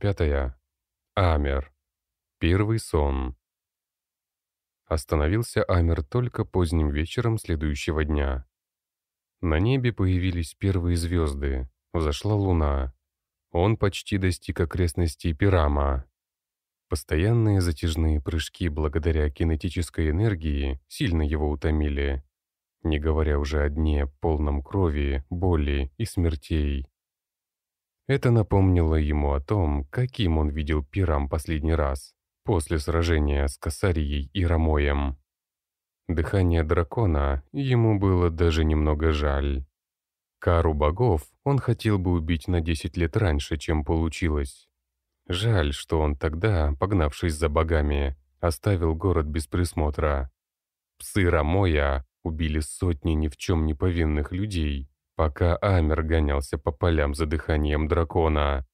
Пятая. Амер. Первый сон. Остановился Амер только поздним вечером следующего дня. На небе появились первые звезды, взошла луна. Он почти достиг окрестностей Пирама. Постоянные затяжные прыжки благодаря кинетической энергии сильно его утомили, не говоря уже о дне, полном крови, боли и смертей. Это напомнило ему о том, каким он видел Пирам последний раз, после сражения с Касарией и Рамоем. Дыхание дракона ему было даже немного жаль. Кару богов он хотел бы убить на 10 лет раньше, чем получилось. Жаль, что он тогда, погнавшись за богами, оставил город без присмотра. Псы Рамоя убили сотни ни в чем не повинных людей, пока Амер гонялся по полям за дыханием дракона.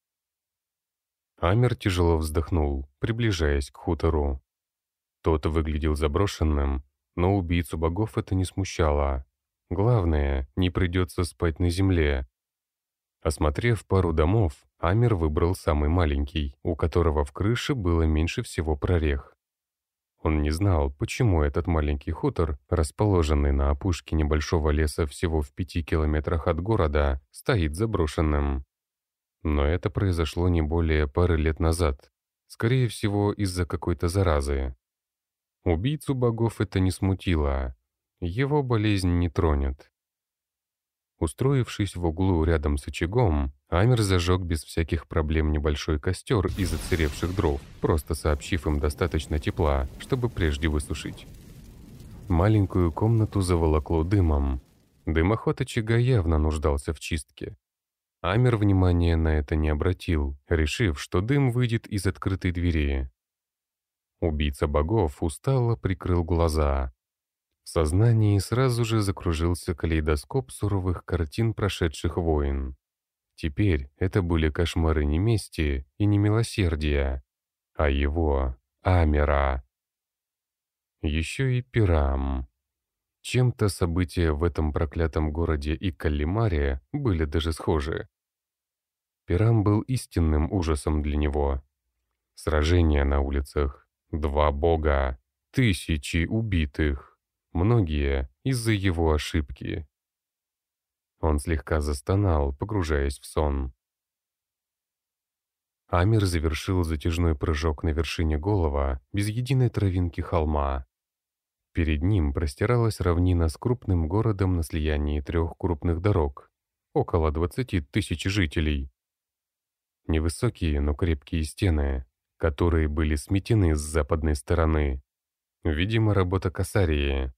Амер тяжело вздохнул, приближаясь к хутору. Тот выглядел заброшенным, но убийцу богов это не смущало. Главное, не придется спать на земле. Осмотрев пару домов, Амер выбрал самый маленький, у которого в крыше было меньше всего прорех. Он не знал, почему этот маленький хутор, расположенный на опушке небольшого леса всего в пяти километрах от города, стоит заброшенным. Но это произошло не более пары лет назад, скорее всего из-за какой-то заразы. Убийцу богов это не смутило, его болезнь не тронет. Устроившись в углу рядом с очагом, Амер зажег без всяких проблем небольшой костер из отсыревших дров, просто сообщив им достаточно тепла, чтобы прежде высушить. Маленькую комнату заволокло дымом. Дымоход очага явно нуждался в чистке. Амер внимания на это не обратил, решив, что дым выйдет из открытой двери. Убийца богов устало прикрыл глаза, в сознании сразу же закружился калейдоскоп суровых картин прошедших войн. Теперь это были кошмары не мести и не милосердия, а его, Амера. Еще и Пирам. Чем-то события в этом проклятом городе и Каллимаре были даже схожи. Пирам был истинным ужасом для него. Сражения на улицах, два бога, тысячи убитых многие из-за его ошибки. Он слегка застонал, погружаясь в сон. Амир завершил затяжной прыжок на вершине голова без единой травинки холма. Перед ним простиралась равнина с крупным городом на слиянии трех крупных дорог, около 20 тысяч жителей. Невысокие, но крепкие стены, которые были сметены с западной стороны. Видимо, работа Касарии.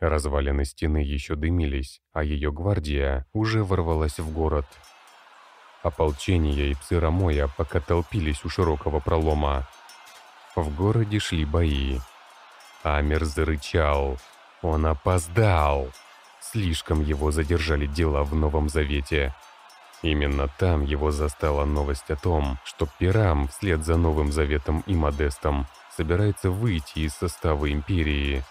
Развалины стены еще дымились, а ее гвардия уже ворвалась в город. Ополчение и псы Рамоя пока толпились у широкого пролома. В городе шли бои. Амер зарычал. Он опоздал. Слишком его задержали дела в Новом Завете. Именно там его застала новость о том, что Пирам вслед за Новым Заветом и Модестом собирается выйти из состава Империи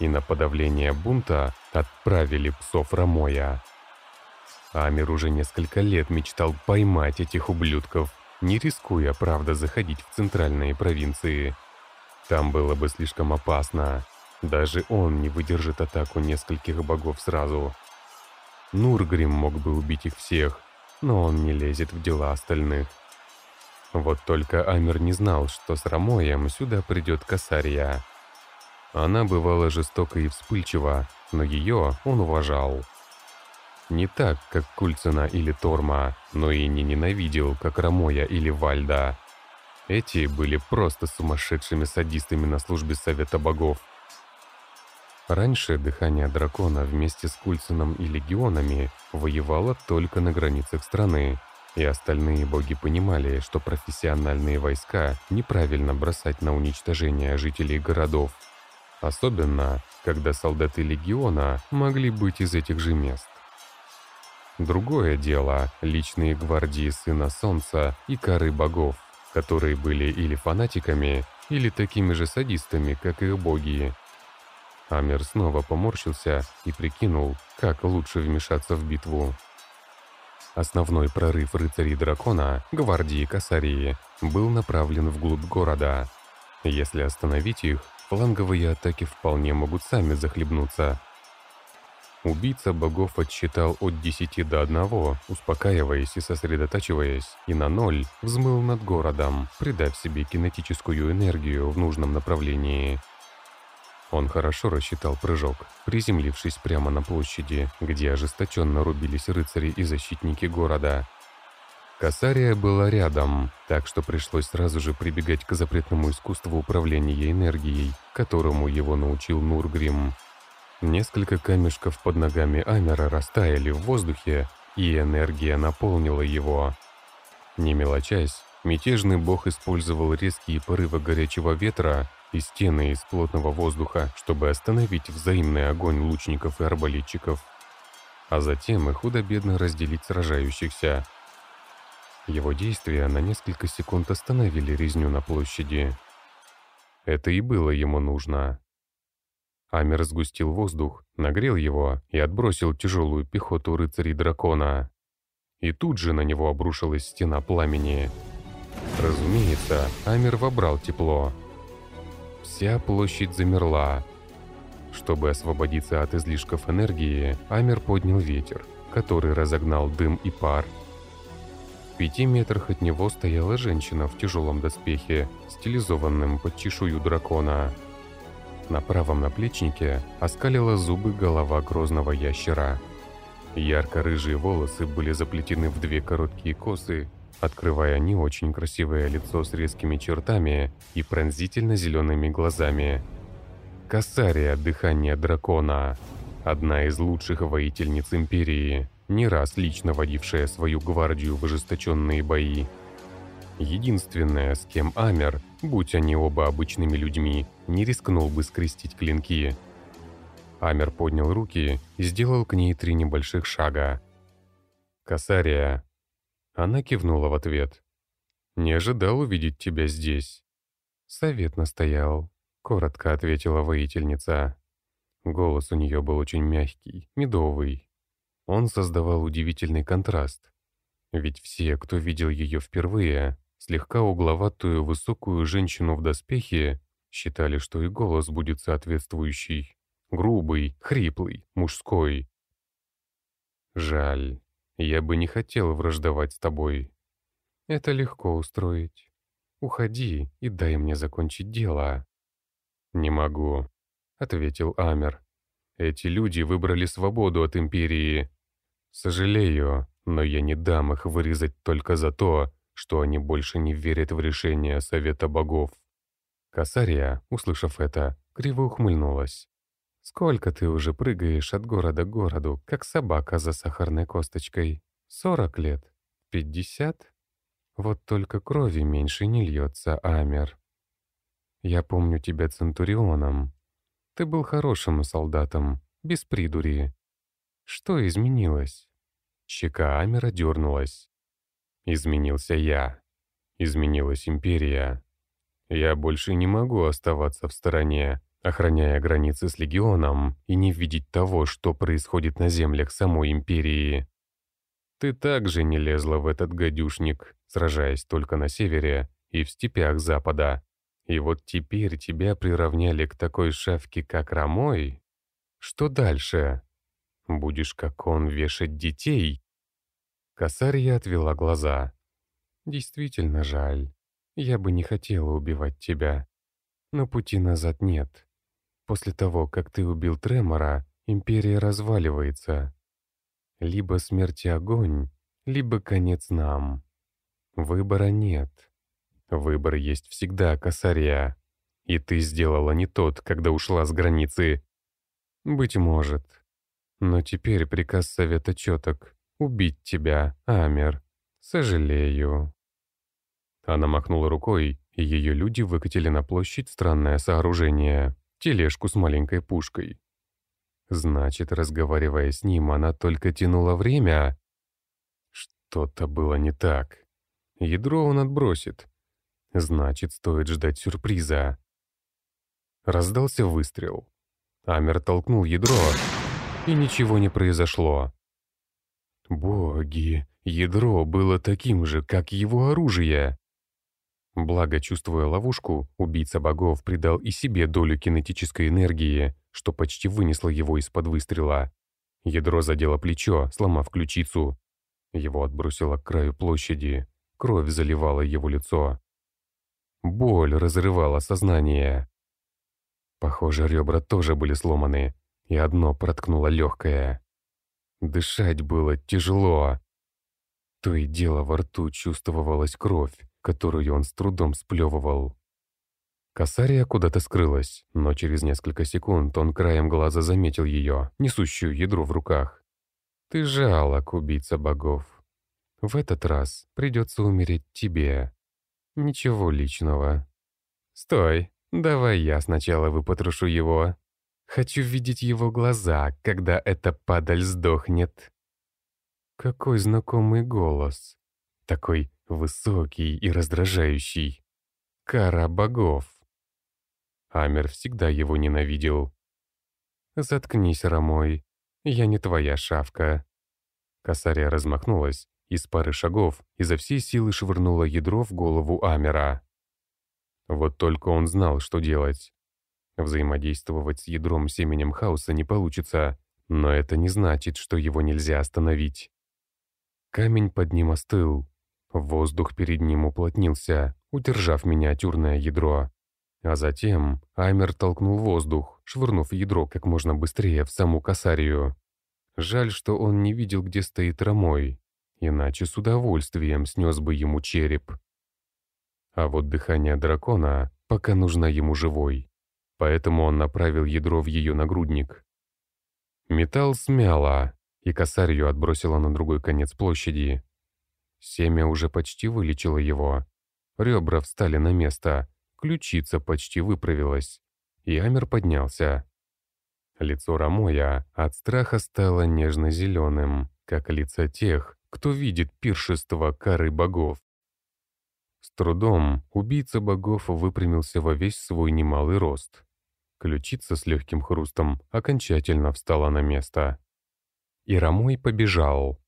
и на подавление бунта отправили псов Рамоя. Амир уже несколько лет мечтал поймать этих ублюдков, не рискуя, правда, заходить в центральные провинции. Там было бы слишком опасно. Даже он не выдержит атаку нескольких богов сразу. Нургрим мог бы убить их всех, но он не лезет в дела остальных. Вот только Амир не знал, что с Рамоем сюда придет Касария. Она бывала жестока и вспыльчива, но ее он уважал. Не так, как Кульцина или Торма, но и не ненавидел, как Рамоя или Вальда. Эти были просто сумасшедшими садистами на службе Совета Богов. Раньше дыхание дракона вместе с Кульцином и легионами воевало только на границах страны, и остальные боги понимали, что профессиональные войска неправильно бросать на уничтожение жителей городов. Особенно, когда солдаты легиона могли быть из этих же мест. Другое дело — личные гвардии Сына Солнца и Коры Богов, которые были или фанатиками, или такими же садистами, как их боги. Амер снова поморщился и прикинул, как лучше вмешаться в битву. Основной прорыв рыцарей дракона, гвардии Касарии, был направлен вглубь города. Если остановить их, фланговые атаки вполне могут сами захлебнуться. Убийца богов отсчитал от 10 до 1, успокаиваясь и сосредотачиваясь, и на ноль взмыл над городом, придав себе кинетическую энергию в нужном направлении. Он хорошо рассчитал прыжок, приземлившись прямо на площади, где ожесточенно рубились рыцари и защитники города. Касария была рядом, так что пришлось сразу же прибегать к запретному искусству управления энергией, которому его научил Нургрим. Несколько камешков под ногами Амера растаяли в воздухе, и энергия наполнила его. Не мелочась, мятежный бог использовал резкие порывы горячего ветра и стены из плотного воздуха, чтобы остановить взаимный огонь лучников и арбалетчиков, а затем и худо-бедно разделить сражающихся. Его действия на несколько секунд остановили резню на площади. Это и было ему нужно. Амер сгустил воздух, нагрел его и отбросил тяжелую пехоту рыцарей дракона. И тут же на него обрушилась стена пламени. Разумеется, Амер вобрал тепло, Вся площадь замерла. Чтобы освободиться от излишков энергии, Амер поднял ветер, который разогнал дым и пар. Пяти метрах от него стояла женщина в тяжелом доспехе, стилизованном под чешую дракона. На правом наплечнике оскалила зубы голова грозного ящера. Ярко-рыжие волосы были заплетены в две короткие косы открывая не очень красивое лицо с резкими чертами и пронзительно зелеными глазами. Кассария Дыхание Дракона, одна из лучших воительниц Империи, не раз лично водившая свою гвардию в ожесточенные бои. Единственная, с кем Амер, будь они оба обычными людьми, не рискнул бы скрестить клинки. Амер поднял руки и сделал к ней три небольших шага. «Кассария, она кивнула в ответ. «Не ожидал увидеть тебя здесь». «Совет настоял», — коротко ответила воительница. Голос у нее был очень мягкий, медовый. Он создавал удивительный контраст. Ведь все, кто видел ее впервые, слегка угловатую высокую женщину в доспехе, считали, что и голос будет соответствующий. Грубый, хриплый, мужской. Жаль. Я бы не хотел враждовать с тобой. Это легко устроить. Уходи и дай мне закончить дело. Не могу, ответил Амер. Эти люди выбрали свободу от Империи. Сожалею, но я не дам их вырезать только за то, что они больше не верят в решение Совета Богов. Касария, услышав это, криво ухмыльнулась. Сколько ты уже прыгаешь от города к городу, как собака за сахарной косточкой? Сорок лет? Пятьдесят? Вот только крови меньше не льется, Амер. Я помню тебя Центурионом. Ты был хорошим солдатом, без придури. Что изменилось? Щека Амера дернулась. Изменился я. Изменилась империя. Я больше не могу оставаться в стороне, охраняя границы с легионом и не видеть того, что происходит на землях самой империи. Ты также не лезла в этот гадюшник, сражаясь только на севере и в степях запада. И вот теперь тебя приравняли к такой шавке, как Рамой. Что дальше? Будешь, как он, вешать детей? Косарья отвела глаза. Действительно жаль. Я бы не хотела убивать тебя. Но пути назад нет. После того, как ты убил Тремора, империя разваливается. Либо смерть и огонь, либо конец нам. Выбора нет. Выбор есть всегда, Косария. И ты сделала не тот, когда ушла с границы. Быть может. Но теперь приказ совета четок. Убить тебя, Амер. Сожалею. Она махнула рукой, и ее люди выкатили на площадь странное сооружение тележку с маленькой пушкой. Значит, разговаривая с ним, она только тянула время? Что-то было не так. Ядро он отбросит. Значит, стоит ждать сюрприза. Раздался выстрел. Амер толкнул ядро, и ничего не произошло. «Боги, ядро было таким же, как его оружие. Благо, чувствуя ловушку, убийца богов придал и себе долю кинетической энергии, что почти вынесло его из-под выстрела. Ядро задело плечо, сломав ключицу. Его отбросило к краю площади. Кровь заливала его лицо. Боль разрывала сознание. Похоже, ребра тоже были сломаны, и одно проткнуло легкое. Дышать было тяжело. То и дело во рту чувствовалась кровь, которую он с трудом сплевывал. Касария куда-то скрылась, но через несколько секунд он краем глаза заметил ее, несущую ядро в руках. «Ты жалок, убийца богов. В этот раз придется умереть тебе. Ничего личного. Стой, давай я сначала выпотрошу его. Хочу видеть его глаза, когда эта падаль сдохнет». Какой знакомый голос. Такой высокий и раздражающий. Кара богов. Амер всегда его ненавидел. «Заткнись, Ромой, я не твоя шавка». Косаря размахнулась и с пары шагов изо всей силы швырнула ядро в голову Амера. Вот только он знал, что делать. Взаимодействовать с ядром семенем хаоса не получится, но это не значит, что его нельзя остановить. Камень под ним остыл. Воздух перед ним уплотнился, удержав миниатюрное ядро. А затем Аймер толкнул воздух, швырнув ядро как можно быстрее в саму косарию. Жаль, что он не видел, где стоит Ромой, иначе с удовольствием снес бы ему череп. А вот дыхание дракона пока нужно ему живой, поэтому он направил ядро в ее нагрудник. Металл смяло, и косарью отбросило на другой конец площади. Семя уже почти вылечило его. Ребра встали на место, ключица почти выправилась, и Амер поднялся. Лицо Рамоя от страха стало нежно-зеленым, как лица тех, кто видит пиршество кары богов. С трудом убийца богов выпрямился во весь свой немалый рост. Ключица с легким хрустом окончательно встала на место. И Рамой побежал.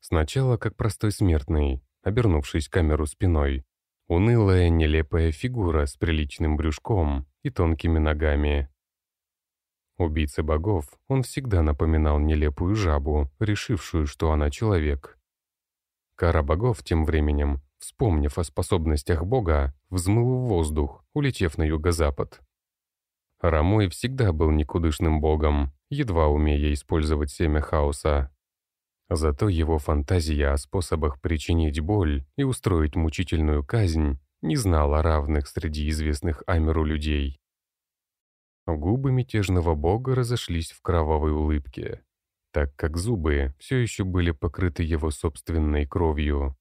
Сначала как простой смертный, обернувшись камеру спиной, Унылая, нелепая фигура с приличным брюшком и тонкими ногами. Убийца богов, он всегда напоминал нелепую жабу, решившую, что она человек. Кара богов тем временем, вспомнив о способностях бога, взмыл в воздух, улетев на юго-запад. Рамой всегда был никудышным богом, едва умея использовать семя хаоса. Зато его фантазия о способах причинить боль и устроить мучительную казнь не знала равных среди известных Амеру людей. Губы мятежного бога разошлись в кровавой улыбке, так как зубы все еще были покрыты его собственной кровью.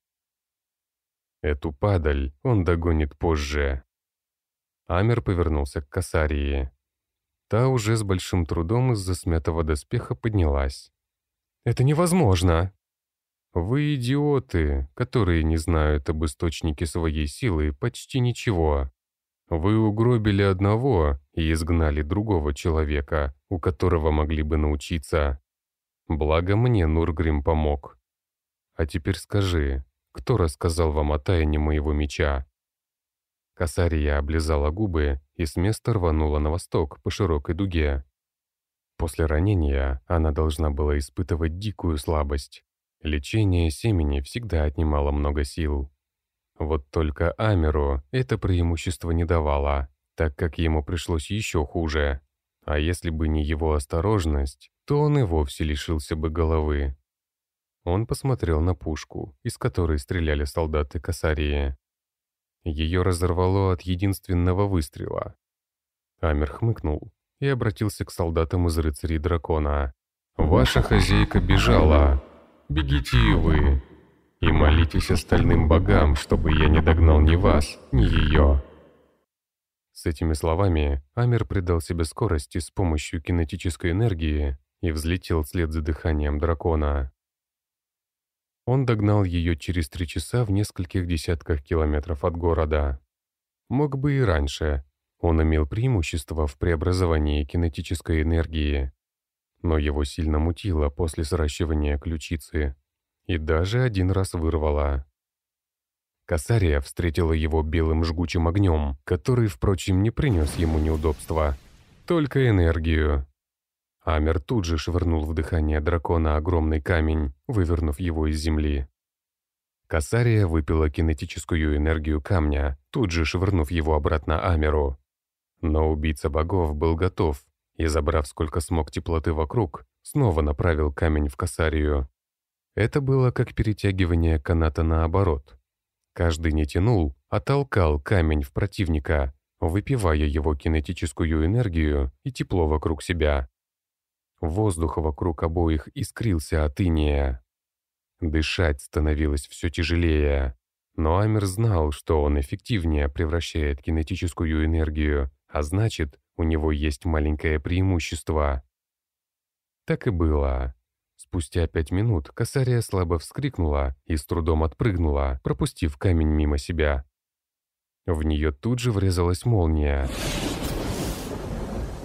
Эту падаль он догонит позже. Амер повернулся к Касарии. Та уже с большим трудом из-за смятого доспеха поднялась. Это невозможно!» «Вы идиоты, которые не знают об источнике своей силы почти ничего. Вы угробили одного и изгнали другого человека, у которого могли бы научиться. Благо мне Нургрим помог. А теперь скажи, кто рассказал вам о тайне моего меча?» Касария облизала губы и с места рванула на восток по широкой дуге. После ранения она должна была испытывать дикую слабость. Лечение семени всегда отнимало много сил. Вот только Амеру это преимущество не давало, так как ему пришлось еще хуже. А если бы не его осторожность, то он и вовсе лишился бы головы. Он посмотрел на пушку, из которой стреляли солдаты Касарии. Ее разорвало от единственного выстрела. Амер хмыкнул и обратился к солдатам из рыцарей дракона. «Ваша хозяйка бежала. Бегите и вы. И молитесь остальным богам, чтобы я не догнал ни вас, ни ее». С этими словами Амер придал себе скорости с помощью кинетической энергии и взлетел вслед за дыханием дракона. Он догнал ее через три часа в нескольких десятках километров от города. Мог бы и раньше, он имел преимущество в преобразовании кинетической энергии, но его сильно мутило после сращивания ключицы, и даже один раз вырвало. Касария встретила его белым жгучим огнем, который, впрочем, не принес ему неудобства, только энергию. Амер тут же швырнул в дыхание дракона огромный камень, вывернув его из земли. Касария выпила кинетическую энергию камня, тут же швырнув его обратно Амеру. Но убийца богов был готов и, забрав сколько смог теплоты вокруг, снова направил камень в Касарию. Это было как перетягивание каната наоборот. Каждый не тянул, а толкал камень в противника, выпивая его кинетическую энергию и тепло вокруг себя. Воздух вокруг обоих искрился от иния. Дышать становилось все тяжелее. Но Амер знал, что он эффективнее превращает кинетическую энергию, а значит, у него есть маленькое преимущество. Так и было. Спустя пять минут косария слабо вскрикнула и с трудом отпрыгнула, пропустив камень мимо себя. В нее тут же врезалась молния.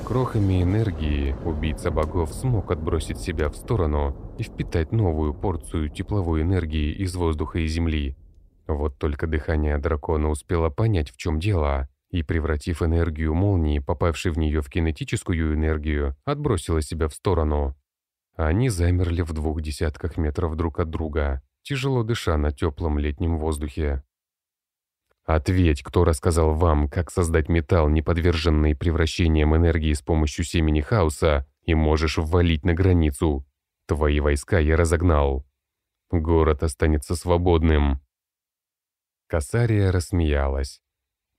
Крохами энергии убийца богов смог отбросить себя в сторону и впитать новую порцию тепловой энергии из воздуха и земли. Вот только дыхание дракона успело понять, в чем дело, и, превратив энергию молнии, попавшей в нее в кинетическую энергию, отбросила себя в сторону. Они замерли в двух десятках метров друг от друга, тяжело дыша на теплом летнем воздухе. Ответь, кто рассказал вам, как создать металл, не подверженный превращениям энергии с помощью семени хаоса, и можешь ввалить на границу. Твои войска я разогнал. Город останется свободным. Касария рассмеялась.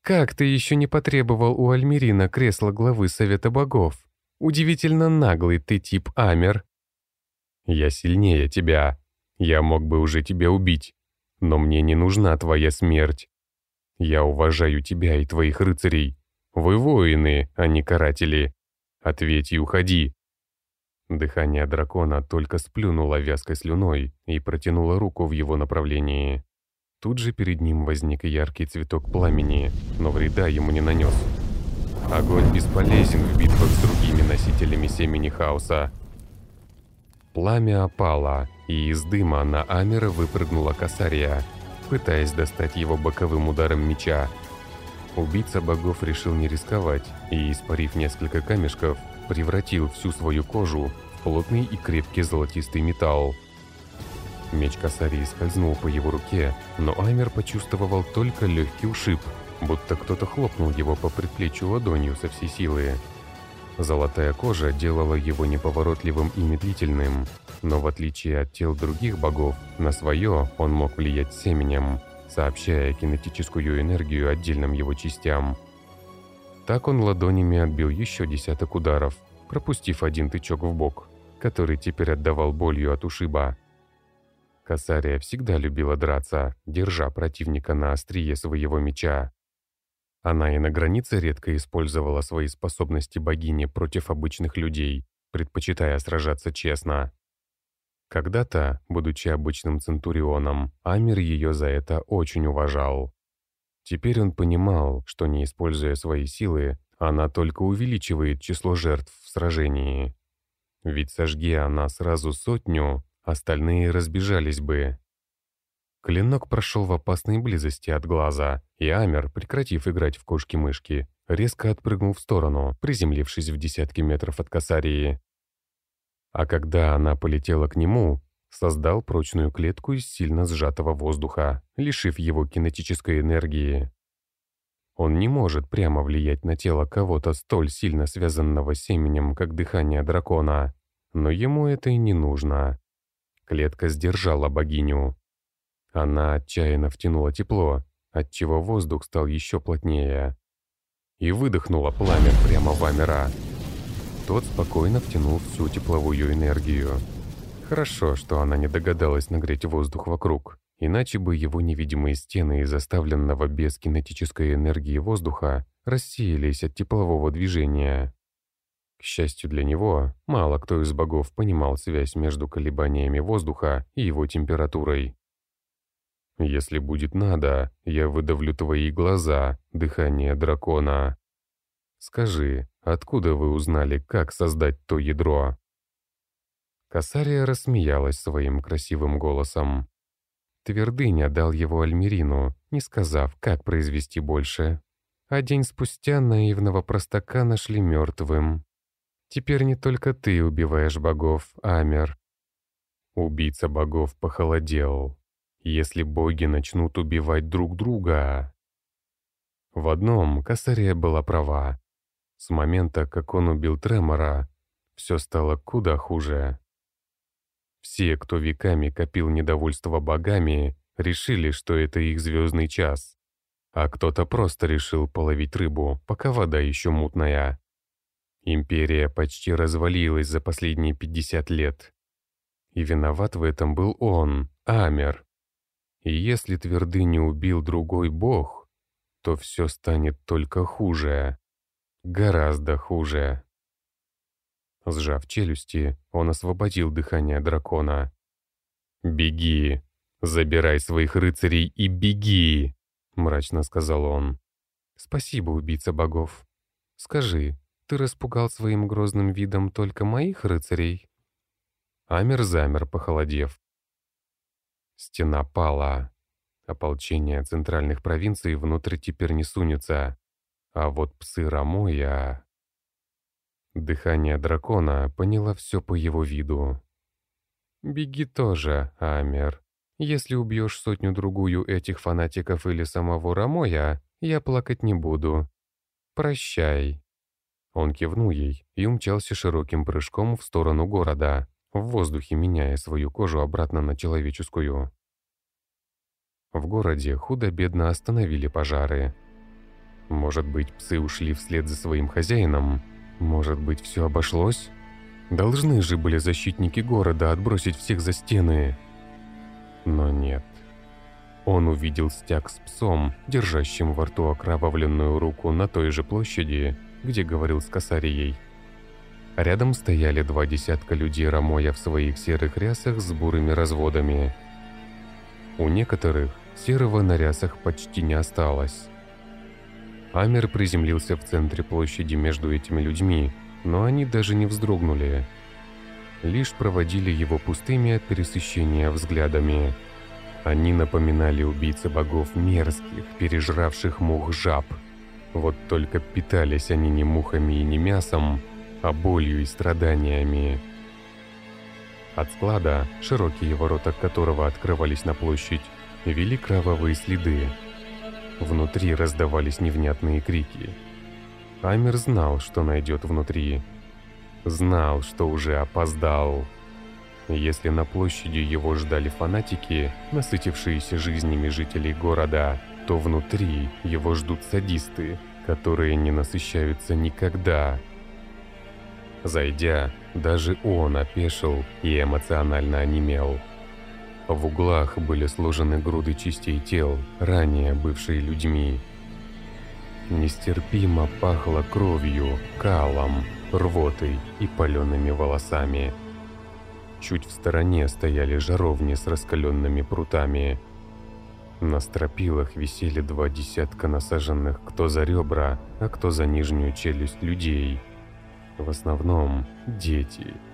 «Как ты еще не потребовал у Альмирина кресла главы Совета Богов? Удивительно наглый ты тип Амер. Я сильнее тебя. Я мог бы уже тебя убить. Но мне не нужна твоя смерть. Я уважаю тебя и твоих рыцарей. Вы воины, а не каратели. Ответь и уходи». Дыхание дракона только сплюнуло вязкой слюной и протянуло руку в его направлении. Тут же перед ним возник яркий цветок пламени, но вреда ему не нанес. Огонь бесполезен в битвах с другими носителями семени хаоса. Пламя опало, и из дыма на Амера выпрыгнула косария, пытаясь достать его боковым ударом меча. Убийца богов решил не рисковать и, испарив несколько камешков, превратил всю свою кожу в плотный и крепкий золотистый металл. Меч Касарии скользнул по его руке, но Амер почувствовал только легкий ушиб, будто кто-то хлопнул его по предплечью ладонью со всей силы. Золотая кожа делала его неповоротливым и медлительным, но в отличие от тел других богов, на свое он мог влиять семенем, сообщая кинетическую энергию отдельным его частям. Так он ладонями отбил еще десяток ударов, пропустив один тычок в бок, который теперь отдавал болью от ушиба. Касария всегда любила драться, держа противника на острие своего меча. Она и на границе редко использовала свои способности богини против обычных людей, предпочитая сражаться честно. Когда-то, будучи обычным центурионом, Амир ее за это очень уважал. Теперь он понимал, что не используя свои силы, она только увеличивает число жертв в сражении. Ведь сожги она сразу сотню, остальные разбежались бы. Клинок прошел в опасной близости от глаза, и Амер, прекратив играть в кошки-мышки, резко отпрыгнул в сторону, приземлившись в десятки метров от Касарии. А когда она полетела к нему, создал прочную клетку из сильно сжатого воздуха, лишив его кинетической энергии. Он не может прямо влиять на тело кого-то столь сильно связанного семенем, как дыхание дракона, но ему это и не нужно. Клетка сдержала богиню, она отчаянно втянула тепло, отчего воздух стал еще плотнее. И выдохнула пламя прямо в Амера. Тот спокойно втянул всю тепловую энергию. Хорошо, что она не догадалась нагреть воздух вокруг, иначе бы его невидимые стены из оставленного без кинетической энергии воздуха рассеялись от теплового движения. К счастью для него, мало кто из богов понимал связь между колебаниями воздуха и его температурой. Если будет надо, я выдавлю твои глаза, дыхание дракона. Скажи, откуда вы узнали, как создать то ядро?» Касария рассмеялась своим красивым голосом. Твердыня дал его Альмерину, не сказав, как произвести больше. А день спустя наивного простака нашли мертвым. Теперь не только ты убиваешь богов, Амер. Убийца богов похолодел. Если боги начнут убивать друг друга... В одном Касария была права. С момента, как он убил Тремора, все стало куда хуже. Все, кто веками копил недовольство богами, решили, что это их звездный час. А кто-то просто решил половить рыбу, пока вода еще мутная. Империя почти развалилась за последние 50 лет. И виноват в этом был он, Амер. И если твердыню убил другой бог, то все станет только хуже. Гораздо хуже. Сжав челюсти, он освободил дыхание дракона. «Беги! Забирай своих рыцарей и беги!» — мрачно сказал он. «Спасибо, убийца богов. Скажи, ты распугал своим грозным видом только моих рыцарей?» Амер замер, похолодев. Стена пала. Ополчение центральных провинций внутрь теперь не сунется. А вот псы Рамоя... Дыхание дракона поняло все по его виду. «Беги тоже, Амер. Если убьешь сотню-другую этих фанатиков или самого Рамоя, я плакать не буду. Прощай». Он кивнул ей и умчался широким прыжком в сторону города, в воздухе меняя свою кожу обратно на человеческую. В городе худо-бедно остановили пожары. Может быть, псы ушли вслед за своим хозяином, может быть, все обошлось? Должны же были защитники города отбросить всех за стены. Но нет. Он увидел стяг с псом, держащим во рту окровавленную руку на той же площади, где говорил с Касарией. Рядом стояли два десятка людей Рамоя в своих серых рясах с бурыми разводами. У некоторых серого на рясах почти не осталось. Амер приземлился в центре площади между этими людьми, но они даже не вздрогнули. Лишь проводили его пустыми от пересыщения взглядами. Они напоминали убийцы богов мерзких, пережравших мух жаб. Вот только питались они не мухами и не мясом, а болью и страданиями. От склада, широкие ворота которого открывались на площадь, вели кровавые следы, Внутри раздавались невнятные крики. Амер знал, что найдет внутри. Знал, что уже опоздал. Если на площади его ждали фанатики, насытившиеся жизнями жителей города, то внутри его ждут садисты, которые не насыщаются никогда. Зайдя, даже он опешил и эмоционально онемел. В углах были сложены груды частей тел, ранее бывшие людьми. Нестерпимо пахло кровью, калом, рвотой и палеными волосами. Чуть в стороне стояли жаровни с раскаленными прутами. На стропилах висели два десятка насаженных кто за ребра, а кто за нижнюю челюсть людей. В основном дети –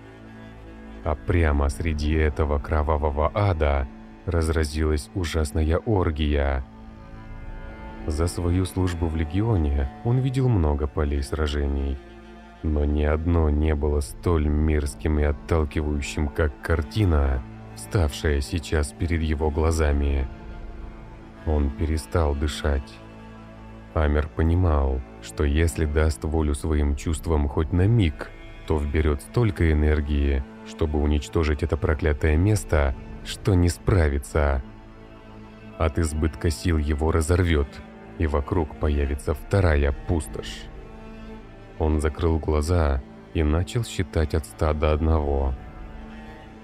а прямо среди этого кровавого ада разразилась ужасная оргия. За свою службу в Легионе он видел много полей сражений, но ни одно не было столь мерзким и отталкивающим, как картина, ставшая сейчас перед его глазами. Он перестал дышать. Амер понимал, что если даст волю своим чувствам хоть на миг, то вберет столько энергии, чтобы уничтожить это проклятое место, что не справится. От избытка сил его разорвет, и вокруг появится вторая пустошь. Он закрыл глаза и начал считать от ста до одного.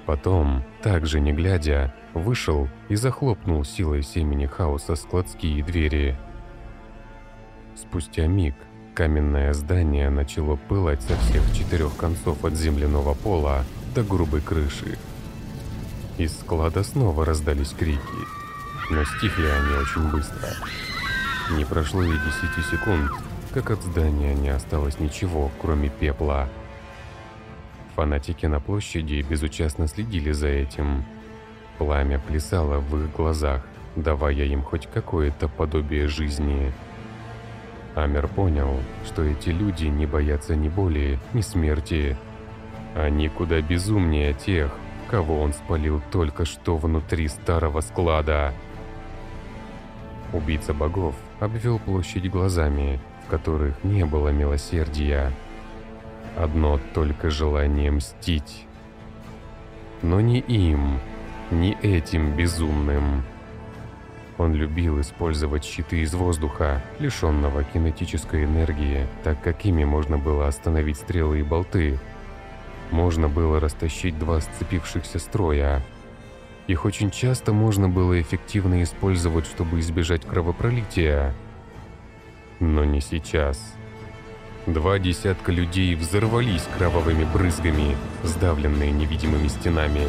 Потом, также не глядя, вышел и захлопнул силой семени хаоса складские двери. Спустя миг каменное здание начало пылать со всех четырех концов от земляного пола до грубой крыши. Из склада снова раздались крики, но стихли они очень быстро. Не прошло и десяти секунд, как от здания не осталось ничего, кроме пепла. Фанатики на площади безучастно следили за этим. Пламя плясало в их глазах, давая им хоть какое-то подобие жизни. Амер понял, что эти люди не боятся ни боли, ни смерти. Они куда безумнее тех, кого он спалил только что внутри старого склада. Убийца богов обвел площадь глазами, в которых не было милосердия. Одно только желание мстить. Но не им, не этим безумным. Он любил использовать щиты из воздуха, лишенного кинетической энергии, так как ими можно было остановить стрелы и болты. Можно было растащить два сцепившихся строя. Их очень часто можно было эффективно использовать, чтобы избежать кровопролития. Но не сейчас. Два десятка людей взорвались кровавыми брызгами, сдавленные невидимыми стенами,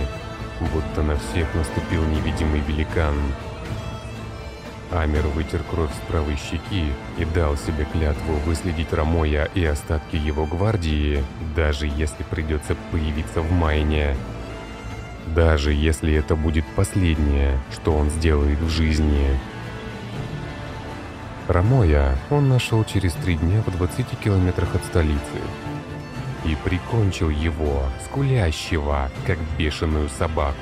будто на всех наступил невидимый великан. Амер вытер кровь с правой щеки и дал себе клятву выследить Рамоя и остатки его гвардии, даже если придется появиться в Майне. Даже если это будет последнее, что он сделает в жизни. Рамоя он нашел через три дня в 20 километрах от столицы. И прикончил его, скулящего, как бешеную собаку,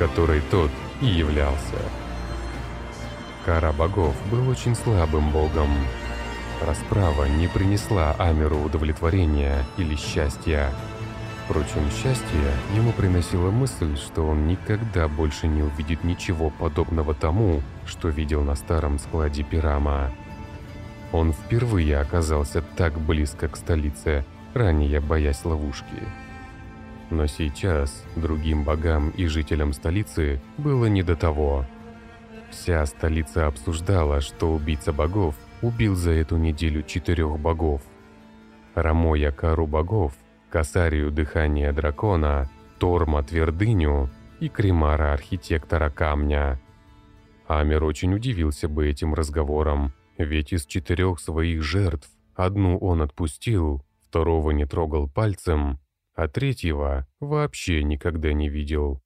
которой тот и являлся. Кара богов был очень слабым богом. Расправа не принесла Амеру удовлетворения или счастья. Впрочем, счастье ему приносила мысль, что он никогда больше не увидит ничего подобного тому, что видел на старом складе Пирама. Он впервые оказался так близко к столице, ранее боясь ловушки. Но сейчас другим богам и жителям столицы было не до того – Вся столица обсуждала, что убийца богов убил за эту неделю четырех богов. Рамоя Кару богов, Касарию Дыхания Дракона, Торма Твердыню и Кремара Архитектора Камня. Амер очень удивился бы этим разговором, ведь из четырех своих жертв одну он отпустил, второго не трогал пальцем, а третьего вообще никогда не видел.